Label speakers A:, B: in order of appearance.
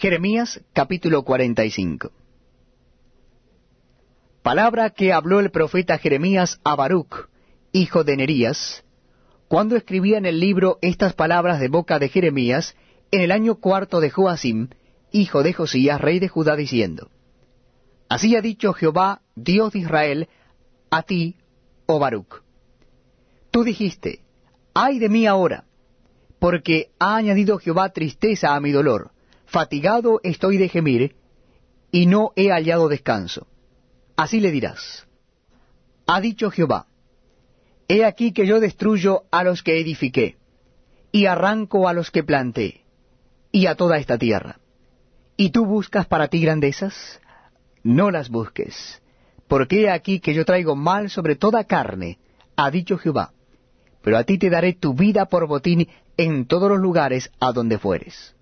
A: Jeremías capítulo 45 Palabra que habló el profeta Jeremías a Baruch, hijo de Nerías, cuando escribía en el libro estas palabras de boca de Jeremías en el año cuarto de Joacim, hijo de Josías, rey de Judá, diciendo, Así ha dicho Jehová, Dios de Israel, a ti, oh Baruch. Tú dijiste, ay de mí ahora, porque ha añadido Jehová tristeza a mi dolor, fatigado estoy de gemir, y no he hallado descanso. Así le dirás, ha dicho Jehová, He aquí que yo destruyo a los que edifiqué, y arranco a los que planté, y a toda esta tierra. ¿Y tú buscas para ti grandezas? No las busques, porque he aquí que yo traigo mal sobre toda carne, ha dicho Jehová, pero a ti te daré tu vida por botín en todos los lugares a donde fueres.